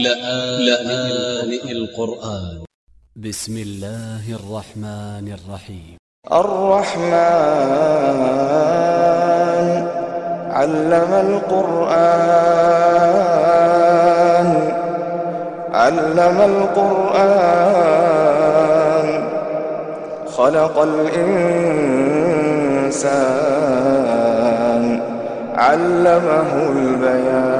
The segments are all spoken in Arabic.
لآن القرآن. ب س م الله الرحمن الرحيم. الرحمن علم القرآن. علم القرآن. خلق الإنسان. علمه البيان.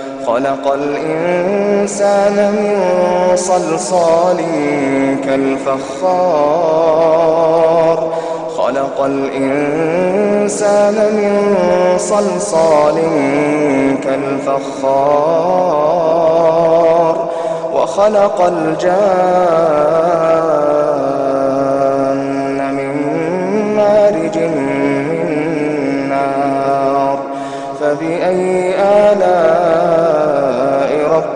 خلق الإنسان من صلصال كالفخار. خلق الإنسان من صلصال كالفخار. وخلق الجان من مارج من نار. فبأي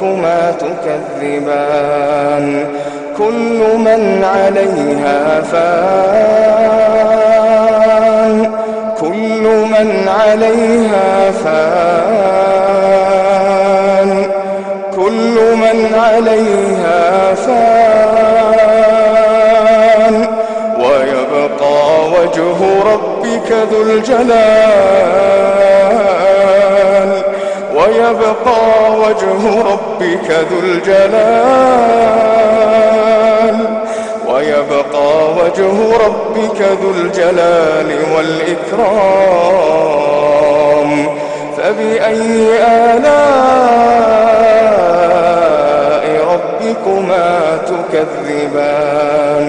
ربكما تكذبان. كل من عليها فان. كل من عليها فان. كل من عليها فان. ويبقى وجه ربك ذو الجلال. ويبقى وجه ربك ذو الجلال. ويبقى وجه ربك ذو الجلال والإكرام. فبأي آلاء ربكما تكذبان؟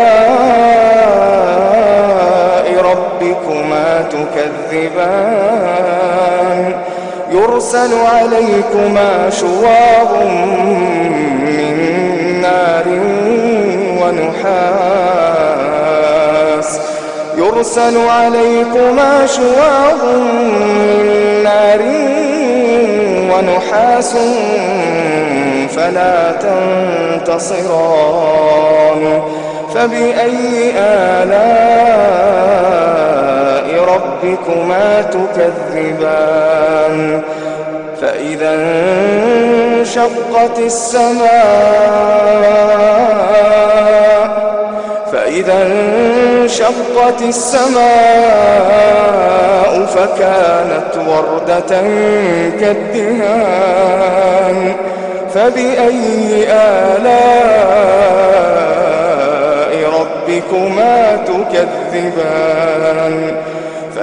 تكذبان. يرسل عليكما شواظ من نار ونحاس. يرسل عليكما شواظ من نار ونحاس فلا تنتصران. فبأي آلاء ربكما تكذبان. فإذا انشقت السماء فإذا انشقت السماء فكانت وردة كالدهان. فبأي آلاء ربكما تكذبان؟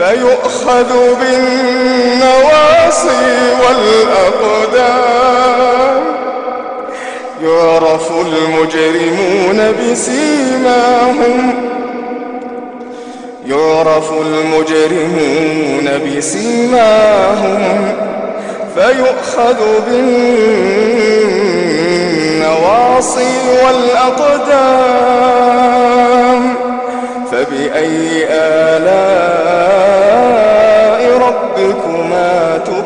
فيؤخذ بالنواصي والأقدام. يعرف المجرمون بسيماهم. يعرف المجرمون بسيماهم. فيؤخذ بالنواصي والأقدام. فبأي آلاء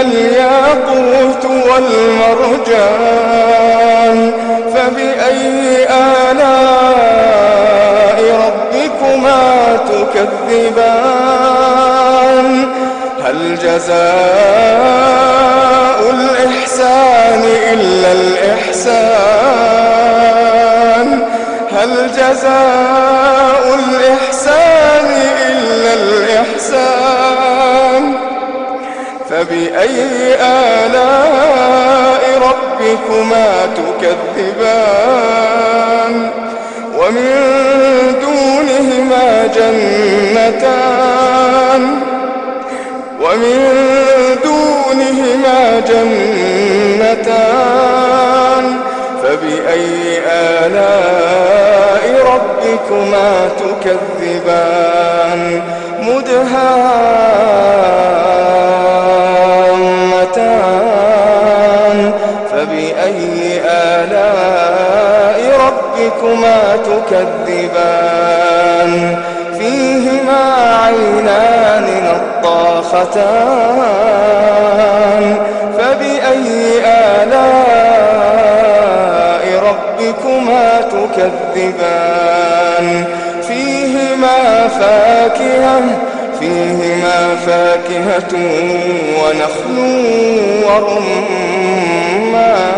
الياقوت والمرجان فبأي آلاء ربكما تكذبان؟ هل جزاء الإحسان إلا الإحسان؟ هل جزاء الإحسان إلا الإحسان؟ فبأي آلاء ربكما تكذبان؟ ومن دونهما جنتان. ومن دونهما جنتان. فبأي آلاء ربكما تكذبان؟ مدهامتان. فبأي آلاء ربكما تكذبان. فيهما عينان نضاختان فبأي آلاء ربكما تكذبان؟ فيهما فاكهة فيهما فاكهة ونخل ورمان.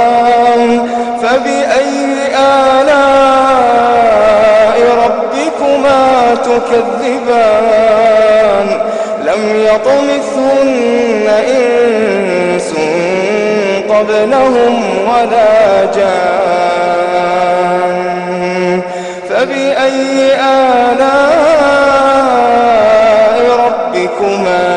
تكذبان لم يطمثهن إنس قبلهم ولا جان فبأي آلاء